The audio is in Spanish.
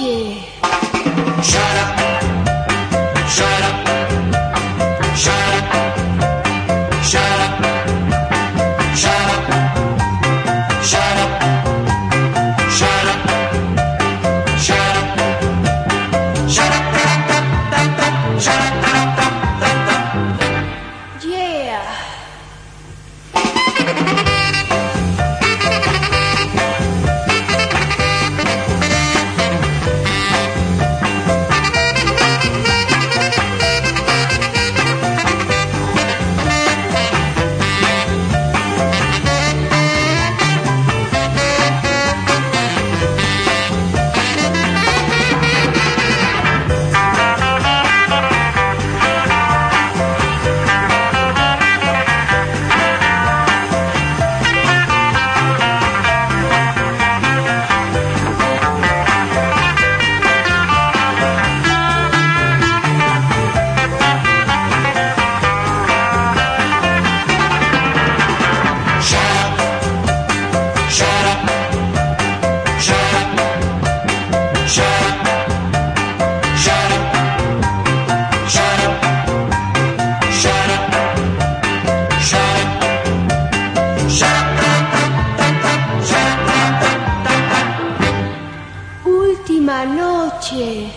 noite. Shut up. última noche.